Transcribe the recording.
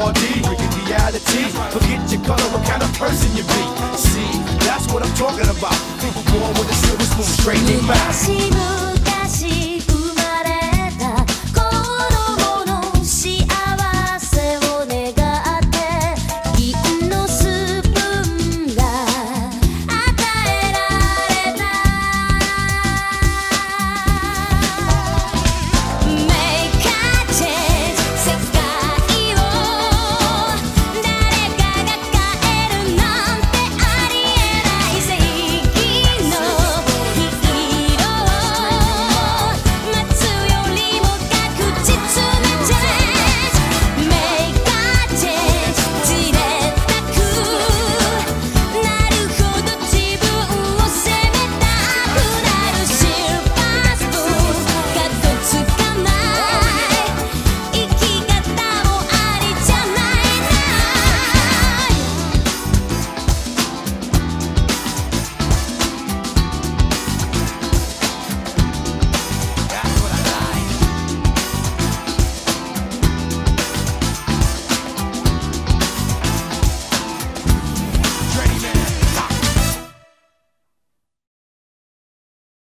4D, reality. Forget your color, what kind of person you be. See, that's what I'm talking about. People born with a silver spoon, straight in my.